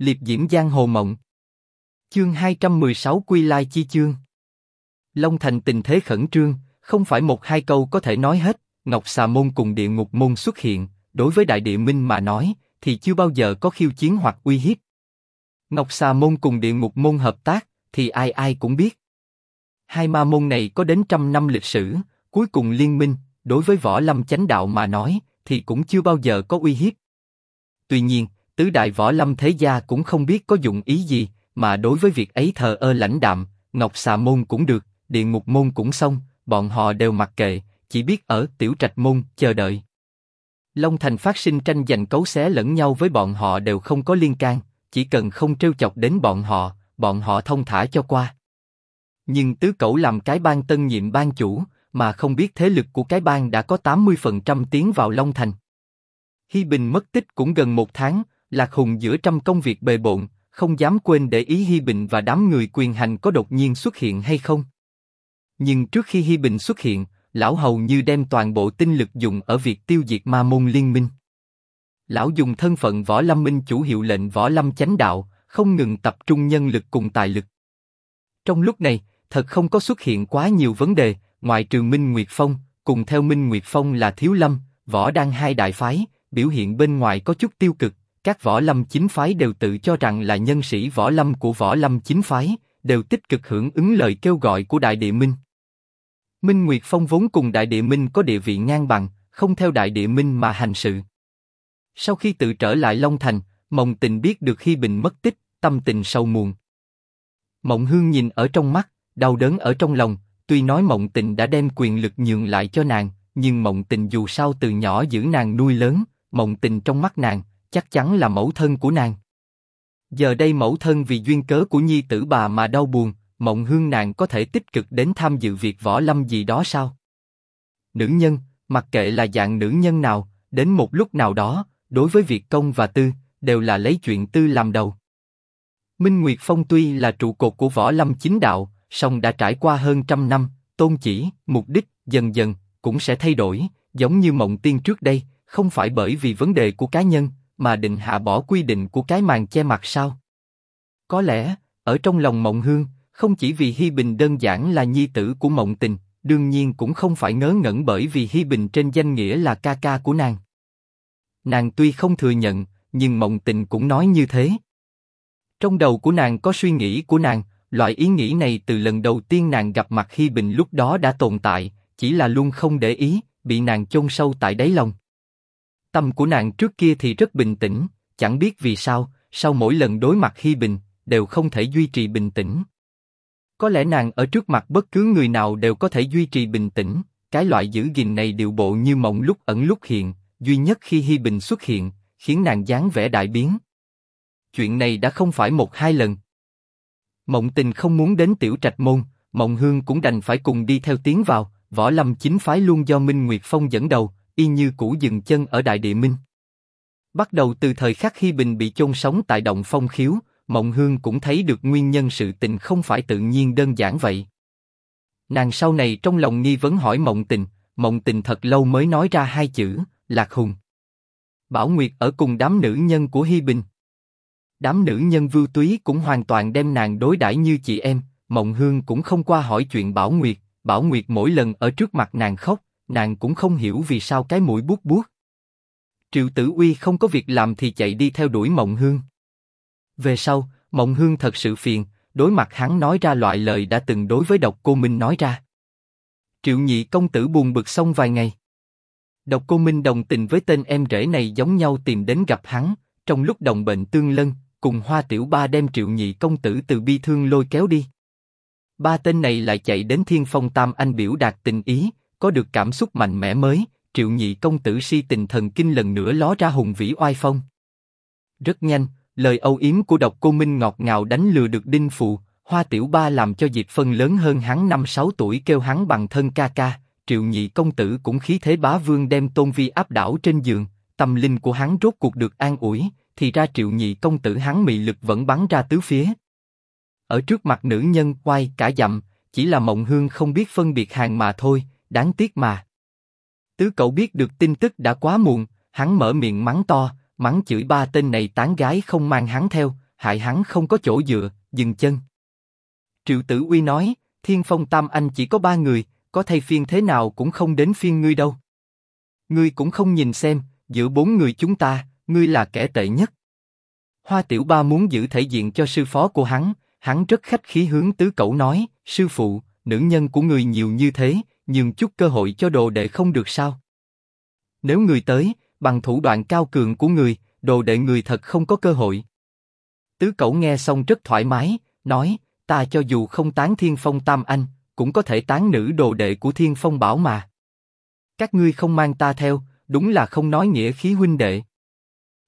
liệp diễm giang hồ mộng. Chương 216 Quy Lai Chi Chương Long Thành tình thế khẩn trương, không phải một hai câu có thể nói hết, Ngọc Xà Môn cùng Địa Ngục Môn xuất hiện, đối với Đại Địa Minh mà nói, thì chưa bao giờ có khiêu chiến hoặc uy hiếp. Ngọc Xà Môn cùng Địa Ngục Môn hợp tác, thì ai ai cũng biết. Hai ma môn này có đến trăm năm lịch sử, cuối cùng liên minh, đối với võ lâm chánh đạo mà nói, thì cũng chưa bao giờ có uy hiếp. Tuy nhiên, tứ đại võ lâm thế gia cũng không biết có dụng ý gì, mà đối với việc ấy thờ ơ lãnh đạm, Ngọc Xà Môn cũng được, Địa Ngục Môn cũng xong, bọn họ đều mặc kệ, chỉ biết ở Tiểu Trạch Môn chờ đợi. Long Thành phát sinh tranh giành cấu xé lẫn nhau với bọn họ đều không có liên can, chỉ cần không trêu chọc đến bọn họ, bọn họ thông thả cho qua. Nhưng tứ cẩu làm cái bang tân nhiệm ban chủ, mà không biết thế lực của cái bang đã có 80% tiến vào Long Thành. Hi Bình mất tích cũng gần một tháng, Lạc Hùng giữa trăm công việc bề bộn, không dám quên để ý Hi Bình và đám người quyền hành có đột nhiên xuất hiện hay không. Nhưng trước khi Hi Bình xuất hiện, lão hầu như đem toàn bộ tinh lực dùng ở việc tiêu diệt ma môn liên minh. Lão dùng thân phận võ lâm minh chủ hiệu lệnh võ lâm chánh đạo, không ngừng tập trung nhân lực cùng tài lực. Trong lúc này, thật không có xuất hiện quá nhiều vấn đề, ngoại trừ Minh Nguyệt Phong, cùng theo Minh Nguyệt Phong là Thiếu Lâm, Võ Đăng hai đại phái, biểu hiện bên ngoài có chút tiêu cực, các võ lâm chính phái đều tự cho rằng là nhân sĩ võ lâm của võ lâm chính phái, đều tích cực hưởng ứng lời kêu gọi của Đại Địa Minh. Minh Nguyệt Phong vốn cùng Đại Địa Minh có địa vị ngang bằng, không theo Đại Địa Minh mà hành sự. Sau khi tự trở lại Long Thành, Mộng Tình biết được khi Bình mất tích, tâm tình sâu muộn. Mộng Hương nhìn ở trong mắt, đau đớn ở trong lòng. Tuy nói Mộng Tình đã đem quyền lực nhường lại cho nàng, nhưng Mộng Tình dù sao từ nhỏ giữ nàng nuôi lớn, Mộng Tình trong mắt nàng chắc chắn là mẫu thân của nàng. Giờ đây mẫu thân vì duyên cớ của nhi tử bà mà đau buồn, Mộng Hương nàng có thể tích cực đến tham dự việc võ lâm gì đó sao? Nữ nhân, mặc kệ là dạng nữ nhân nào, đến một lúc nào đó, đối với việc công và tư, đều là lấy chuyện tư làm đầu. Minh Nguyệt Phong tuy là trụ cột của võ lâm chính đạo, song đã trải qua hơn trăm năm, tôn chỉ, mục đích, dần dần cũng sẽ thay đổi, giống như Mộng Tiên trước đây, không phải bởi vì vấn đề của cá nhân, mà định hạ bỏ quy định của cái màn che mặt sao? Có lẽ ở trong lòng Mộng Hương, không chỉ vì Hi Bình đơn giản là nhi tử của Mộng Tình, đương nhiên cũng không phải ngớ ngẩn bởi vì Hi Bình trên danh nghĩa là ca ca của nàng. Nàng tuy không thừa nhận, nhưng Mộng Tình cũng nói như thế. Trong đầu của nàng có suy nghĩ của nàng, loại ý nghĩ này từ lần đầu tiên nàng gặp mặt Hi Bình lúc đó đã tồn tại, chỉ là luôn không để ý, bị nàng chôn sâu tại đáy lòng. Tâm của nàng trước kia thì rất bình tĩnh, chẳng biết vì sao, sau mỗi lần đối mặt Hi Bình, đều không thể duy trì bình tĩnh. Có lẽ nàng ở trước mặt bất cứ người nào đều có thể duy trì bình tĩnh, cái loại giữ gìn này điều bộ như mộng lúc ẩn lúc hiện, duy nhất khi Hi Bình xuất hiện, khiến nàng dáng vẻ đại biến. Chuyện này đã không phải một hai lần. Mộng Tình không muốn đến Tiểu Trạch môn, Mộng Hương cũng đành phải cùng đi theo tiến vào. Võ Lâm chính phái luôn do Minh Nguyệt Phong dẫn đầu, y như cũ dừng chân ở Đại Địa Minh. Bắt đầu từ thời khắc khi Bình bị chôn sống tại động Phong Khiếu, Mộng Hương cũng thấy được nguyên nhân sự tình không phải tự nhiên đơn giản vậy. Nàng sau này trong lòng nghi vấn hỏi Mộng Tình, Mộng Tình thật lâu mới nói ra hai chữ, Lạc Hùng. Bảo Nguyệt ở cùng đám nữ nhân của Hi Bình. Đám nữ nhân vưu túy cũng hoàn toàn đem nàng đối đãi như chị em, Mộng Hương cũng không qua hỏi chuyện Bảo Nguyệt, Bảo Nguyệt mỗi lần ở trước mặt nàng khóc, nàng cũng không hiểu vì sao cái mũi buốt buốt. Triệu Tử Uy không có việc làm thì chạy đi theo đuổi Mộng Hương. Về sau, Mộng Hương thật sự phiền, đối mặt hắn nói ra loại lời đã từng đối với Độc Cô Minh nói ra. Triệu Nhị công tử buồn bực xong vài ngày. Độc Cô Minh đồng tình với tên em rể này giống nhau tìm đến gặp hắn, trong lúc đồng bệnh tương lân, cùng Hoa Tiểu Ba đem Triệu Nhị công tử từ bi thương lôi kéo đi. Ba tên này lại chạy đến Thiên Phong Tam Anh biểu đạt tình ý, có được cảm xúc mạnh mẽ mới, Triệu Nhị công tử si tình thần kinh lần nữa ló ra hùng vĩ oai phong. Rất nhanh, lời âu yếm của độc cô Minh ngọt ngào đánh lừa được Đinh phụ, Hoa Tiểu Ba làm cho Diệp Phân lớn hơn hắn năm sáu tuổi kêu hắn bằng thân ca ca, Triệu Nhị công tử cũng khí thế bá vương đem Tôn Vi áp đảo trên giường, tâm linh của hắn rốt cuộc được an ủi, thì ra Triệu Nhị công tử hắn mị lực vẫn bắn ra tứ phía. Ở trước mặt nữ nhân quay cả dặm, chỉ là Mộng Hương không biết phân biệt hàng mà thôi, đáng tiếc mà. Tứ cậu biết được tin tức đã quá muộn, hắn mở miệng mắng to, mắng chửi ba tên này tán gái không mang hắn theo, hại hắn không có chỗ dựa, dừng chân. Triệu Tử Uy nói, Thiên Phong Tam Anh chỉ có ba người, có thay phiên thế nào cũng không đến phiên ngươi đâu. Ngươi cũng không nhìn xem, giữa bốn người chúng ta, ngươi là kẻ tệ nhất. Hoa Tiểu Ba muốn giữ thể diện cho sư phó của hắn, hắn rất khách khí hướng tứ cậu nói, sư phụ, nữ nhân của người nhiều như thế, nhường chút cơ hội cho đồ đệ không được sao? Nếu người tới, bằng thủ đoạn cao cường của người, đồ đệ người thật không có cơ hội. Tứ cậu nghe xong rất thoải mái, nói, ta cho dù không tán thiên phong tam anh, cũng có thể tán nữ đồ đệ của thiên phong bảo mà. Các ngươi không mang ta theo, đúng là không nói nghĩa khí huynh đệ.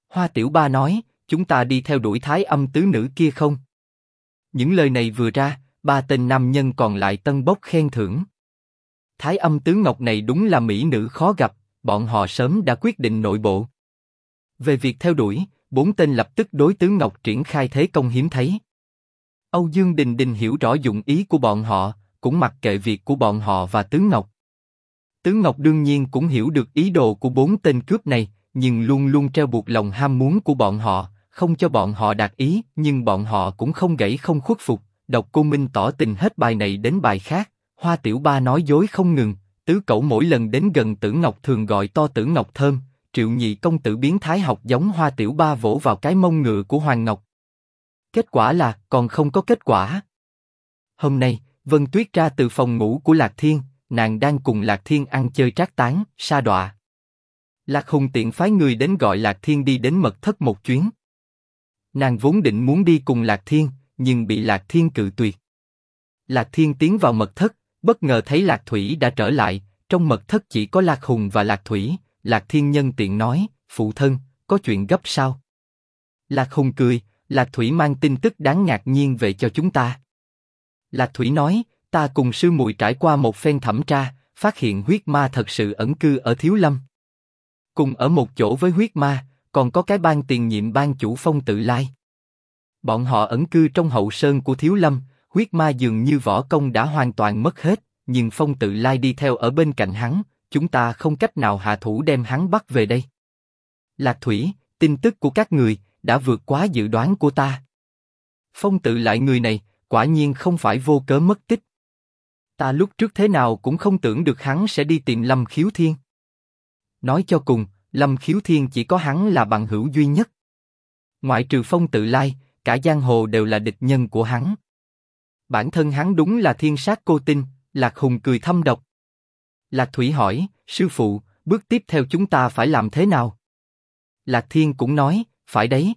Hoa Tiểu Ba nói, chúng ta đi theo đuổi thái âm tứ nữ kia không? Những lời này vừa ra, ba tên nam nhân còn lại tân bốc khen thưởng. Thái âm tứ ngọc này đúng là mỹ nữ khó gặp, bọn họ sớm đã quyết định nội bộ. Về việc theo đuổi, bốn tên lập tức đối tứ ngọc triển khai thế công hiếm thấy. Âu Dương Đình Đình hiểu rõ dụng ý của bọn họ, cũng mặc kệ việc của bọn họ và tứ ngọc. Tứ ngọc đương nhiên cũng hiểu được ý đồ của bốn tên cướp này, nhưng luôn luôn treo buộc lòng ham muốn của bọn họ, không cho bọn họ đạt ý, nhưng bọn họ cũng không gãy không khuất phục. Độc Cô Minh tỏ tình hết bài này đến bài khác, Hoa Tiểu Ba nói dối không ngừng, tứ cậu mỗi lần đến gần Tử Ngọc thường gọi to Tử Ngọc thơm, Triệu Nhị công tử biến thái học giống Hoa Tiểu Ba vỗ vào cái mông ngựa của Hoàng Ngọc. Kết quả là còn không có kết quả. Hôm nay, Vân Tuyết ra từ phòng ngủ của Lạc Thiên, nàng đang cùng Lạc Thiên ăn chơi trác tán, sa đọa. Lạc Hùng tiện phái người đến gọi Lạc Thiên đi đến mật thất một chuyến. Nàng vốn định muốn đi cùng Lạc Thiên, nhưng bị Lạc Thiên cự tuyệt. Lạc Thiên tiến vào mật thất, bất ngờ thấy Lạc Thủy đã trở lại, trong mật thất chỉ có Lạc Hùng và Lạc Thủy. Lạc Thiên nhân tiện nói, phụ thân, có chuyện gấp sao? Lạc Hùng cười, Lạc Thủy mang tin tức đáng ngạc nhiên về cho chúng ta. Lạc Thủy nói, ta cùng sư muội trải qua một phen thẩm tra, phát hiện huyết ma thật sự ẩn cư ở Thiếu Lâm. Cùng ở một chỗ với huyết ma, còn có cái ban tiền nhiệm ban chủ phong tự lai. Bọn họ ẩn cư trong hậu sơn của Thiếu Lâm, huyết ma dường như võ công đã hoàn toàn mất hết, nhưng phong tự lai đi theo ở bên cạnh hắn, chúng ta không cách nào hạ thủ đem hắn bắt về đây. Lạc Thủy, tin tức của các người đã vượt quá dự đoán của ta. Phong tự lại người này, quả nhiên không phải vô cớ mất tích. Ta lúc trước thế nào cũng không tưởng được hắn sẽ đi tìm Lâm Khiếu Thiên. Nói cho cùng, Lâm Khiếu Thiên chỉ có hắn là bằng hữu duy nhất. Ngoại trừ Phong Tự Lai, cả giang hồ đều là địch nhân của hắn. Bản thân hắn đúng là thiên sát cô tinh, Lạc Hùng cười thâm độc. Lạc Thủy hỏi, sư phụ, bước tiếp theo chúng ta phải làm thế nào? Lạc Thiên cũng nói, phải đấy.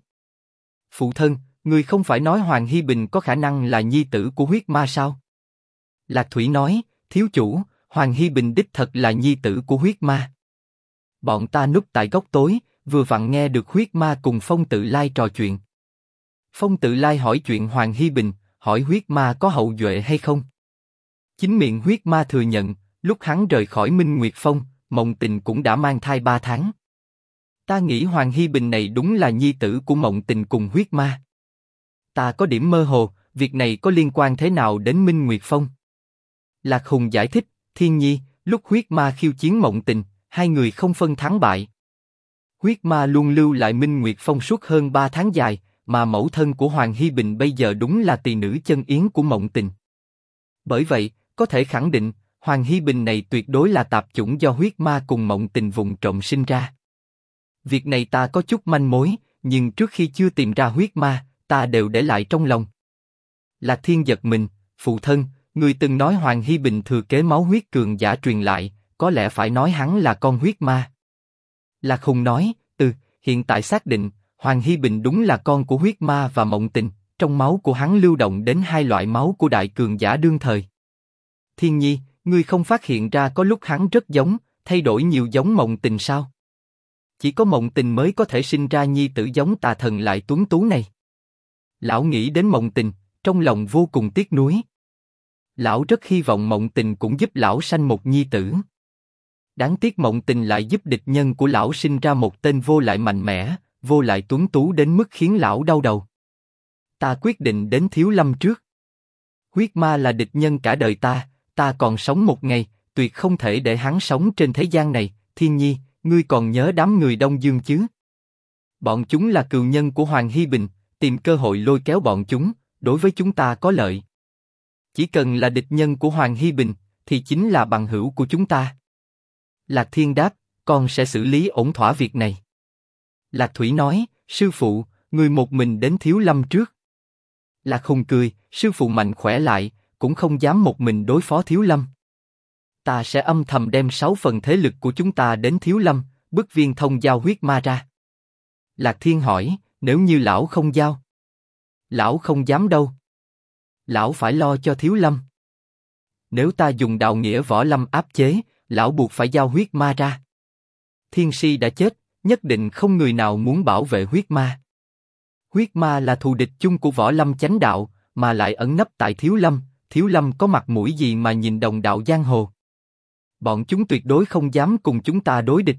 Phụ thân, người không phải nói Hoàng Hy Bình có khả năng là nhi tử của huyết ma sao? Lạc Thủy nói, thiếu chủ, Hoàng Hy Bình đích thật là nhi tử của huyết ma. Bọn ta núp tại góc tối, vừa vặn nghe được huyết ma cùng Phong Tự Lai trò chuyện. Phong Tự Lai hỏi chuyện Hoàng Hy Bình, hỏi huyết ma có hậu duệ hay không. Chính miệng huyết ma thừa nhận, lúc hắn rời khỏi Minh Nguyệt Phong, Mộng Tình cũng đã mang thai ba tháng. Ta nghĩ Hoàng Hy Bình này đúng là nhi tử của Mộng Tình cùng huyết ma. Ta có điểm mơ hồ, việc này có liên quan thế nào đến Minh Nguyệt Phong? Lạc Hùng giải thích, Thiên Nhi, lúc huyết ma khiêu chiến Mộng Tình, hai người không phân thắng bại. Huyết ma luôn lưu lại Minh Nguyệt Phong suốt hơn ba tháng dài, mà mẫu thân của Hoàng Hi Bình bây giờ đúng là tỳ nữ chân yến của Mộng Tình. Bởi vậy, có thể khẳng định, Hoàng Hi Bình này tuyệt đối là tạp chủng do huyết ma cùng Mộng Tình vùng trộm sinh ra. Việc này ta có chút manh mối, nhưng trước khi chưa tìm ra huyết ma, ta đều để lại trong lòng. Lạc Thiên giật mình, phụ thân, người từng nói Hoàng Hi Bình thừa kế máu huyết cường giả truyền lại, có lẽ phải nói hắn là con huyết ma. Lạc Hùng nói, từ hiện tại xác định, Hoàng Hi Bình đúng là con của huyết ma và mộng tình, trong máu của hắn lưu động đến hai loại máu của đại cường giả đương thời. Thiên Nhi, ngươi không phát hiện ra có lúc hắn rất giống, thay đổi nhiều giống mộng tình sao? Chỉ có mộng tình mới có thể sinh ra nhi tử giống tà thần lại tuấn tú này. Lão nghĩ đến mộng tình, trong lòng vô cùng tiếc nuối. Lão rất hy vọng mộng tình cũng giúp lão sanh một nhi tử. Đáng tiếc mộng tình lại giúp địch nhân của lão sinh ra một tên vô lại mạnh mẽ, vô lại tuấn tú đến mức khiến lão đau đầu. Ta quyết định đến thiếu lâm trước. Huyết ma là địch nhân cả đời ta, ta còn sống một ngày, tuyệt không thể để hắn sống trên thế gian này. Thiên nhi, ngươi còn nhớ đám người Đông Dương chứ? Bọn chúng là cừu nhân của Hoàng Hy Bình, tìm cơ hội lôi kéo bọn chúng, đối với chúng ta có lợi. Chỉ cần là địch nhân của Hoàng Hy Bình, thì chính là bằng hữu của chúng ta. Lạc Thiên đáp, con sẽ xử lý ổn thỏa việc này. Lạc Thủy nói, sư phụ, người một mình đến Thiếu Lâm trước. Lạc Hùng cười, sư phụ mạnh khỏe lại, cũng không dám một mình đối phó Thiếu Lâm. Ta sẽ âm thầm đem sáu phần thế lực của chúng ta đến Thiếu Lâm, bức viên thông giao huyết ma ra. Lạc Thiên hỏi, nếu như lão không giao? Lão không dám đâu. Lão phải lo cho Thiếu Lâm. Nếu ta dùng đạo nghĩa võ lâm áp chế, lão buộc phải giao huyết ma ra. Thiên si đã chết, nhất định không người nào muốn bảo vệ huyết ma. Huyết ma là thù địch chung của võ lâm chánh đạo, mà lại ẩn nấp tại thiếu lâm. Thiếu lâm có mặt mũi gì mà nhìn đồng đạo giang hồ? Bọn chúng tuyệt đối không dám cùng chúng ta đối địch.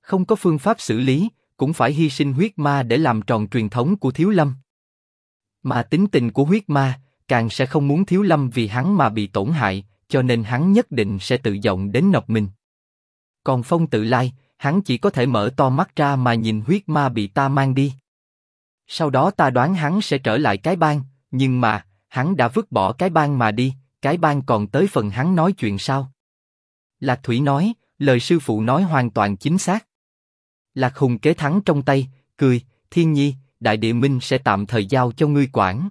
Không có phương pháp xử lý, cũng phải hy sinh huyết ma để làm tròn truyền thống của thiếu lâm. Mà tính tình của huyết ma, càng sẽ không muốn thiếu lâm vì hắn mà bị tổn hại, cho nên hắn nhất định sẽ tự giọng đến nộp mình. Còn phong tự lai, hắn chỉ có thể mở to mắt ra mà nhìn huyết ma bị ta mang đi. Sau đó ta đoán hắn sẽ trở lại cái bang, nhưng mà, hắn đã vứt bỏ cái bang mà đi, cái bang còn tới phần hắn nói chuyện sao? Lạc Thủy nói, lời sư phụ nói hoàn toàn chính xác. Lạc Hùng kế thắng trong tay, cười, Thiên Nhi, Đại Địa Minh sẽ tạm thời giao cho ngươi quản.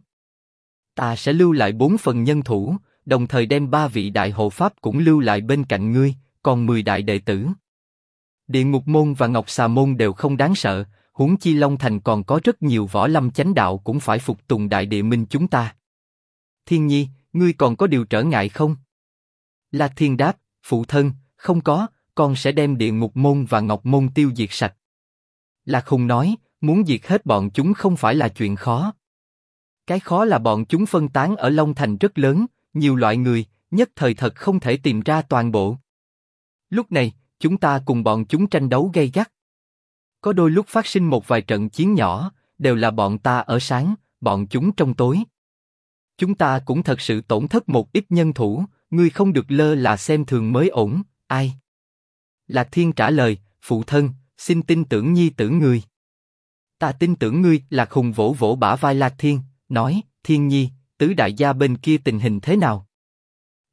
Ta sẽ lưu lại bốn phần nhân thủ, đồng thời đem ba vị đại hộ pháp cũng lưu lại bên cạnh ngươi, còn mười đại đệ tử. Địa ngục môn và ngọc xà môn đều không đáng sợ, huống chi Long Thành còn có rất nhiều võ lâm chánh đạo cũng phải phục tùng đại địa minh chúng ta. Thiên Nhi, ngươi còn có điều trở ngại không? Lạc Thiên đáp, phụ thân, không có, con sẽ đem địa ngục môn và ngọc môn tiêu diệt sạch. Lạc Hùng nói, muốn diệt hết bọn chúng không phải là chuyện khó. Cái khó là bọn chúng phân tán ở Long Thành rất lớn, nhiều loại người, nhất thời thật không thể tìm ra toàn bộ. Lúc này, chúng ta cùng bọn chúng tranh đấu gay gắt. Có đôi lúc phát sinh một vài trận chiến nhỏ, đều là bọn ta ở sáng, bọn chúng trong tối. Chúng ta cũng thật sự tổn thất một ít nhân thủ, ngươi không được lơ là xem thường mới ổn, ai? Lạc Thiên trả lời, phụ thân, xin tin tưởng nhi tử ngươi. Ta tin tưởng ngươi, Lạc Hùng vỗ vỗ bả vai Lạc Thiên, nói, Thiên Nhi, tứ đại gia bên kia tình hình thế nào?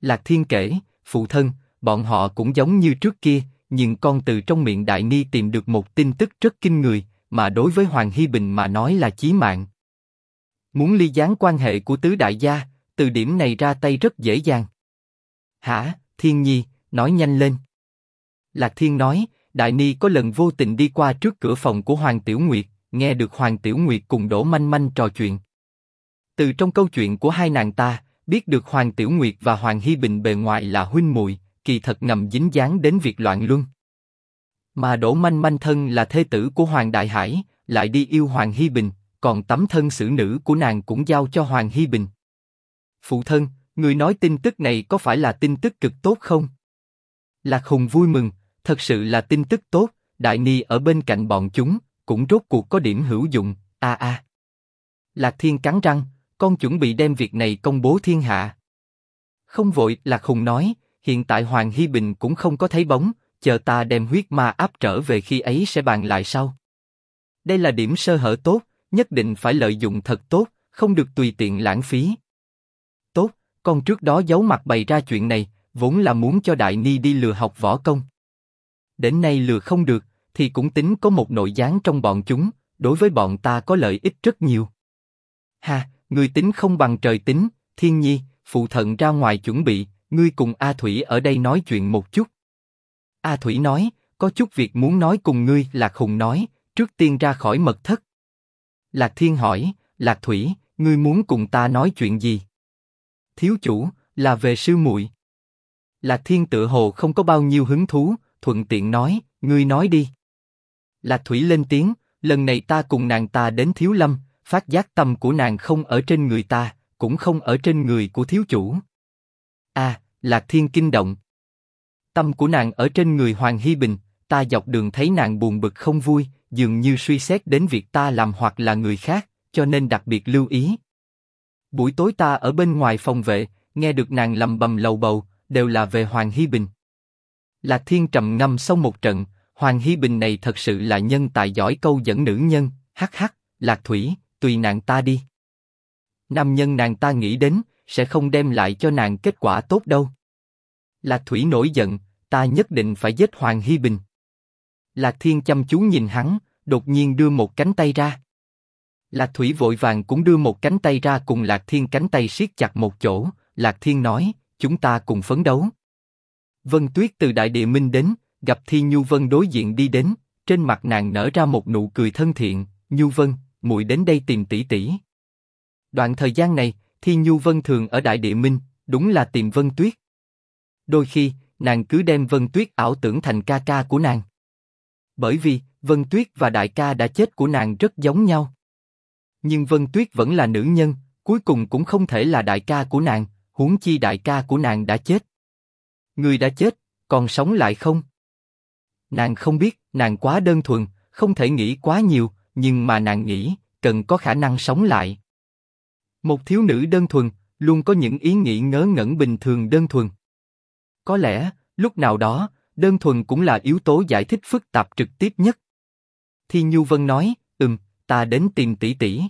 Lạc Thiên kể, phụ thân, bọn họ cũng giống như trước kia, nhưng con từ trong miệng Đại Ni tìm được một tin tức rất kinh người, mà đối với Hoàng Hy Bình mà nói là chí mạng. Muốn ly gián quan hệ của tứ đại gia, từ điểm này ra tay rất dễ dàng. Hả, Thiên Nhi, nói nhanh lên. Lạc Thiên nói, Đại Ni có lần vô tình đi qua trước cửa phòng của Hoàng Tiểu Nguyệt, nghe được Hoàng Tiểu Nguyệt cùng Đỗ Manh Manh trò chuyện. Từ trong câu chuyện của hai nàng ta, biết được Hoàng Tiểu Nguyệt và Hoàng Hy Bình bề ngoài là huynh muội, kỳ thật ngầm dính dáng đến việc loạn luân. Mà Đỗ Manh Manh thân là thê tử của Hoàng Đại Hải, lại đi yêu Hoàng Hy Bình, còn tấm thân xử nữ của nàng cũng giao cho Hoàng Hy Bình. Phụ thân, người nói tin tức này có phải là tin tức cực tốt không? Lạc Hùng vui mừng, thật sự là tin tức tốt, Đại Ni ở bên cạnh bọn chúng, cũng rốt cuộc có điểm hữu dụng, a a. Lạc Thiên cắn răng, con chuẩn bị đem việc này công bố thiên hạ. Không vội, Lạc Hùng nói, hiện tại Hoàng Hy Bình cũng không có thấy bóng, chờ ta đem huyết ma áp trở về khi ấy sẽ bàn lại sau. Đây là điểm sơ hở tốt, nhất định phải lợi dụng thật tốt, không được tùy tiện lãng phí. Tốt, con trước đó giấu mặt bày ra chuyện này, vốn là muốn cho Đại Ni đi lừa học võ công. Đến nay lừa không được, thì cũng tính có một nội gián trong bọn chúng, đối với bọn ta có lợi ích rất nhiều. Ha, người tính không bằng trời tính, thiên nhi, phụ thận ra ngoài chuẩn bị, ngươi cùng A Thủy ở đây nói chuyện một chút. A Thủy nói, có chút việc muốn nói cùng ngươi, Lạc Hùng nói, trước tiên ra khỏi mật thất. Lạc Thiên hỏi, Lạc Thủy, ngươi muốn cùng ta nói chuyện gì? Thiếu chủ, là về sư muội. Lạc Thiên tự hồ không có bao nhiêu hứng thú, thuận tiện nói, ngươi nói đi. Lạc Thủy lên tiếng, lần này ta cùng nàng ta đến Thiếu Lâm, phát giác tâm của nàng không ở trên người ta, cũng không ở trên người của thiếu chủ. A, à, Lạc Thiên kinh động. Tâm của nàng ở trên người Hoàng Hy Bình, ta dọc đường thấy nàng buồn bực không vui, dường như suy xét đến việc ta làm hoặc là người khác, cho nên đặc biệt lưu ý. Buổi tối ta ở bên ngoài phòng vệ, nghe được nàng lầm bầm lầu bầu, đều là về Hoàng Hy Bình. Lạc Thiên trầm ngâm sau một trận, Hoàng Hy Bình này thật sự là nhân tài giỏi câu dẫn nữ nhân, hắc hắc, Lạc Thủy, tùy nàng ta đi. Nam nhân nàng ta nghĩ đến, sẽ không đem lại cho nàng kết quả tốt đâu. Lạc Thủy nổi giận, ta nhất định phải giết Hoàng hi Bình. Lạc Thiên chăm chú nhìn hắn, đột nhiên đưa một cánh tay ra. Lạc Thủy vội vàng cũng đưa một cánh tay ra cùng Lạc Thiên cánh tay siết chặt một chỗ. Lạc Thiên nói, chúng ta cùng phấn đấu. Vân Tuyết từ Đại Địa Minh đến, gặp Thi Nhu Vân đối diện đi đến, trên mặt nàng nở ra một nụ cười thân thiện. Nhu Vân, muội đến đây tìm tỷ tỷ. Đoạn thời gian này, Thi Nhu Vân thường ở Đại Địa Minh, đúng là tìm Vân Tuyết. Đôi khi, nàng cứ đem Vân Tuyết ảo tưởng thành ca ca của nàng. Bởi vì, Vân Tuyết và đại ca đã chết của nàng rất giống nhau. Nhưng Vân Tuyết vẫn là nữ nhân, cuối cùng cũng không thể là đại ca của nàng, huống chi đại ca của nàng đã chết. Người đã chết, còn sống lại không? Nàng không biết, nàng quá đơn thuần, không thể nghĩ quá nhiều, nhưng mà nàng nghĩ, cần có khả năng sống lại. Một thiếu nữ đơn thuần, luôn có những ý nghĩ ngớ ngẩn bình thường đơn thuần. Có lẽ, lúc nào đó, đơn thuần cũng là yếu tố giải thích phức tạp trực tiếp nhất. Thi Nhu Vân nói, ừm, ta đến tìm tỷ tỷ.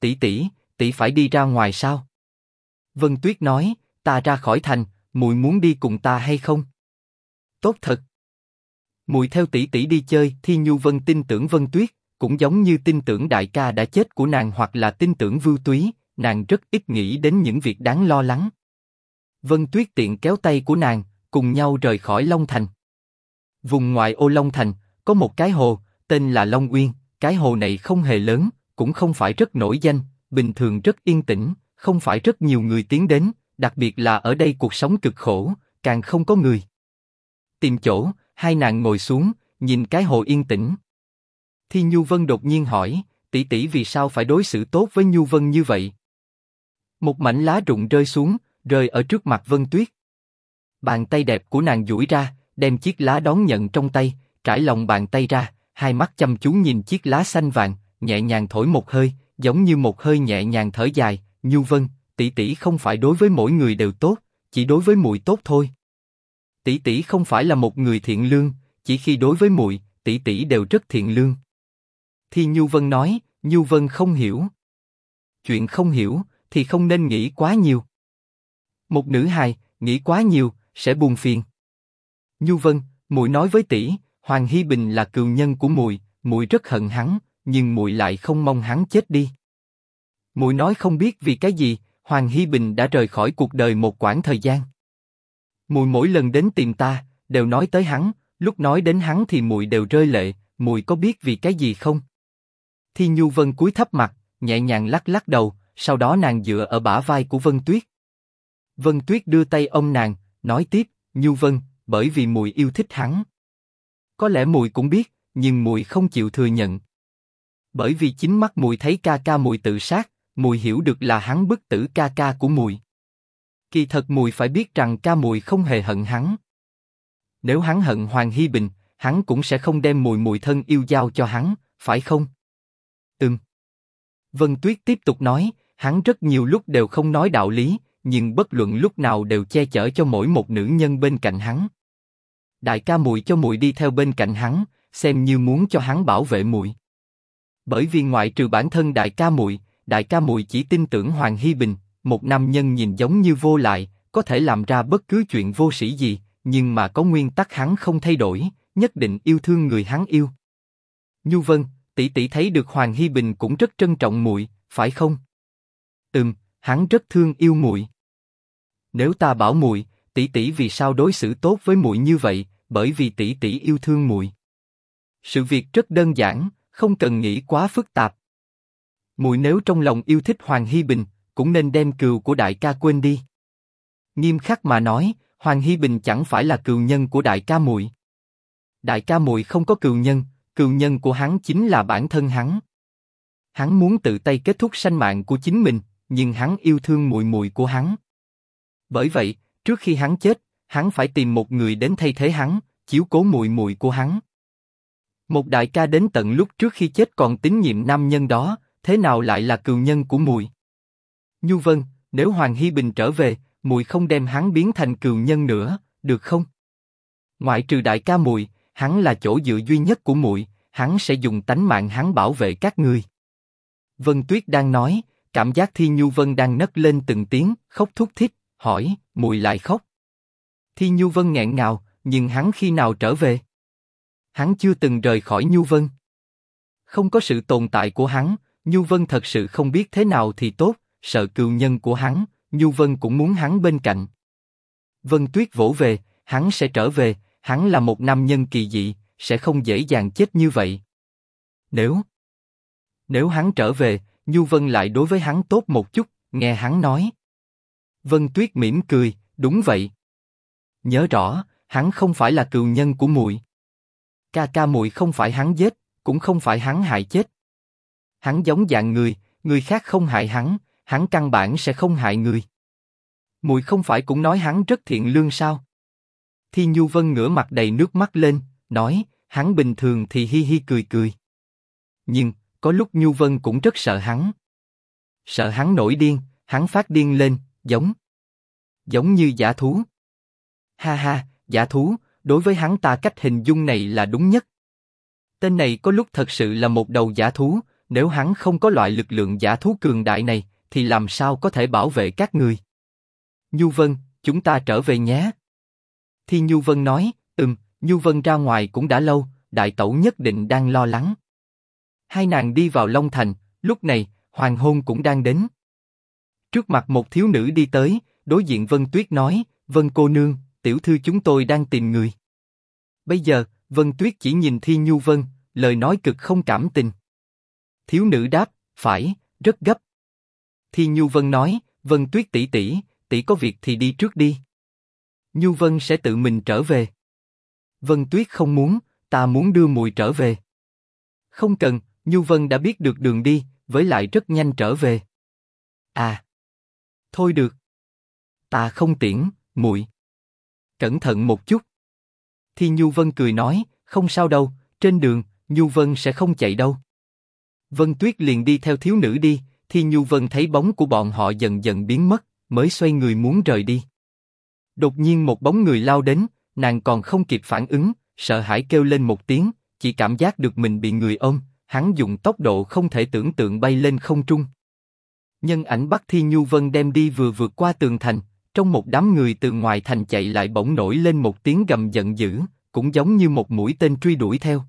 Tỷ tỷ, tỷ phải đi ra ngoài sao? Vân Tuyết nói, ta ra khỏi thành, muội muốn đi cùng ta hay không? Tốt thật. Muội theo tỷ tỷ đi chơi, Thi Nhu Vân tin tưởng Vân Tuyết, cũng giống như tin tưởng đại ca đã chết của nàng hoặc là tin tưởng Vưu Túy, nàng rất ít nghĩ đến những việc đáng lo lắng. Vân Tuyết tiện kéo tay của nàng, cùng nhau rời khỏi Long Thành. Vùng ngoại ô Long Thành có một cái hồ, tên là Long Uyên. Cái hồ này không hề lớn, cũng không phải rất nổi danh, bình thường rất yên tĩnh, không phải rất nhiều người tiến đến, đặc biệt là ở đây cuộc sống cực khổ, càng không có người. Tìm chỗ, hai nàng ngồi xuống, nhìn cái hồ yên tĩnh. Thi Nhu Vân đột nhiên hỏi, tỷ tỷ vì sao phải đối xử tốt với Nhu Vân như vậy? Một mảnh lá rụng rơi xuống, rơi ở trước mặt Vân Tuyết. Bàn tay đẹp của nàng duỗi ra, đem chiếc lá đón nhận trong tay, trải lòng bàn tay ra, hai mắt chăm chú nhìn chiếc lá xanh vàng, nhẹ nhàng thổi một hơi, giống như một hơi nhẹ nhàng thở dài. Nhu Vân, tỷ tỷ không phải đối với mỗi người đều tốt, chỉ đối với muội tốt thôi. Tỷ tỷ không phải là một người thiện lương, chỉ khi đối với muội, tỷ tỷ đều rất thiện lương. Thì Nhu Vân nói, Nhu Vân không hiểu. Chuyện không hiểu, thì không nên nghĩ quá nhiều. Một nữ hài, nghĩ quá nhiều, sẽ buồn phiền. Nhu Vân, muội nói với tỷ, Hoàng Hy Bình là cừu nhân của muội, muội rất hận hắn, nhưng muội lại không mong hắn chết đi. Muội nói không biết vì cái gì, Hoàng Hy Bình đã rời khỏi cuộc đời một quãng thời gian. Muội mỗi lần đến tìm ta, đều nói tới hắn, lúc nói đến hắn thì muội đều rơi lệ, muội có biết vì cái gì không? Thi Nhu Vân cúi thấp mặt, nhẹ nhàng lắc lắc đầu, sau đó nàng dựa ở bả vai của Vân Tuyết. Vân Tuyết đưa tay ôm nàng, nói tiếp, Nhu Vân, bởi vì mùi yêu thích hắn. Có lẽ mùi cũng biết, nhưng mùi không chịu thừa nhận. Bởi vì chính mắt mùi thấy ca ca mùi tự sát, mùi hiểu được là hắn bức tử ca ca của mùi Kỳ thật mùi phải biết rằng ca mùi không hề hận hắn. Nếu hắn hận Hoàng Hy Bình, hắn cũng sẽ không đem mùi mùi thân yêu giao cho hắn, phải không? Ừm. Vân Tuyết tiếp tục nói, hắn rất nhiều lúc đều không nói đạo lý, nhưng bất luận lúc nào đều che chở cho mỗi một nữ nhân bên cạnh hắn. Đại ca muội cho muội đi theo bên cạnh hắn, xem như muốn cho hắn bảo vệ muội. Bởi vì ngoại trừ bản thân đại ca muội, đại ca muội chỉ tin tưởng Hoàng Hy Bình, một nam nhân nhìn giống như vô lại, có thể làm ra bất cứ chuyện vô sĩ gì, nhưng mà có nguyên tắc hắn không thay đổi, nhất định yêu thương người hắn yêu. Nhu Vân, tỷ tỷ thấy được Hoàng Hi Bình cũng rất trân trọng muội, phải không? Ừm, hắn rất thương yêu muội. Nếu ta bảo muội, tỷ tỷ vì sao đối xử tốt với muội như vậy? Bởi vì tỷ tỷ yêu thương muội. Sự việc rất đơn giản, không cần nghĩ quá phức tạp. Muội nếu trong lòng yêu thích Hoàng Hi Bình, cũng nên đem cừu của đại ca quên đi. Nghiêm khắc mà nói, Hoàng Hi Bình chẳng phải là cừu nhân của đại ca muội. Đại ca muội không có cừu nhân, cựu nhân của hắn chính là bản thân hắn. Hắn muốn tự tay kết thúc sanh mạng của chính mình, nhưng hắn yêu thương muội muội của hắn. Bởi vậy, trước khi hắn chết, hắn phải tìm một người đến thay thế hắn, chiếu cố muội muội của hắn. Một đại ca đến tận lúc trước khi chết còn tín nhiệm nam nhân đó, thế nào lại là cừu nhân của mùi? Nhu Vân, nếu Hoàng Hy Bình trở về, mùi không đem hắn biến thành cừu nhân nữa, được không? Ngoại trừ đại ca mùi hắn là chỗ dựa duy nhất của muội, hắn sẽ dùng tánh mạng hắn bảo vệ các ngươi. Vân Tuyết đang nói, cảm giác Thi Nhu Vân đang nấc lên từng tiếng, khóc thút thít, hỏi, muội lại khóc. Thi Nhu Vân nghẹn ngào, nhưng hắn khi nào trở về? Hắn chưa từng rời khỏi Nhu Vân. Không có sự tồn tại của hắn, Nhu Vân thật sự không biết thế nào thì tốt, sợ cừu nhân của hắn, Nhu Vân cũng muốn hắn bên cạnh. Vân Tuyết vỗ về, hắn sẽ trở về, hắn là một nam nhân kỳ dị, sẽ không dễ dàng chết như vậy. Nếu nếu hắn trở về, Nhu Vân lại đối với hắn tốt một chút, nghe hắn nói. Vân Tuyết mỉm cười, đúng vậy. Nhớ rõ, hắn không phải là cừu nhân của muội. Ca ca muội không phải hắn giết, cũng không phải hắn hại chết. Hắn giống dạng người, người khác không hại hắn, hắn căn bản sẽ không hại người. Muội không phải cũng nói hắn rất thiện lương sao? Thi Nhu Vân ngửa mặt đầy nước mắt lên, nói, hắn bình thường thì hi hi cười cười. Nhưng, có lúc Nhu Vân cũng rất sợ hắn. Sợ hắn nổi điên, hắn phát điên lên, giống, giống như giả thú. Ha ha, giả thú, đối với hắn ta cách hình dung này là đúng nhất. Tên này có lúc thật sự là một đầu giả thú, nếu hắn không có loại lực lượng giả thú cường đại này, thì làm sao có thể bảo vệ các người? Nhu Vân, chúng ta trở về nhé. Thi Nhu Vân nói, ừm, Nhu Vân ra ngoài cũng đã lâu, đại tẩu nhất định đang lo lắng. Hai nàng đi vào Long Thành, lúc này, hoàng hôn cũng đang đến. Trước mặt một thiếu nữ đi tới, đối diện Vân Tuyết nói, Vân cô nương, tiểu thư chúng tôi đang tìm người. Bây giờ, Vân Tuyết chỉ nhìn Thi Nhu Vân, lời nói cực không cảm tình. Thiếu nữ đáp, phải, rất gấp. Thi Nhu Vân nói, Vân Tuyết tỷ tỷ, tỷ có việc thì đi trước đi. Nhu Vân sẽ tự mình trở về. Vân Tuyết không muốn, ta muốn đưa mùi trở về. Không cần, Nhu Vân đã biết được đường đi, với lại rất nhanh trở về. À, thôi được. Ta không tiễn, muội. Cẩn thận một chút. Thì Nhu Vân cười nói, không sao đâu, trên đường, Nhu Vân sẽ không chạy đâu. Vân Tuyết liền đi theo thiếu nữ đi, thì Nhu Vân thấy bóng của bọn họ dần dần biến mất, mới xoay người muốn rời đi. Đột nhiên một bóng người lao đến, nàng còn không kịp phản ứng, sợ hãi kêu lên một tiếng, chỉ cảm giác được mình bị người ôm, hắn dùng tốc độ không thể tưởng tượng bay lên không trung. Nhân ảnh Bắc Thi Nhu Vân đem đi vừa vượt qua tường thành, trong một đám người từ ngoài thành chạy lại bỗng nổi lên một tiếng gầm giận dữ, cũng giống như một mũi tên truy đuổi theo.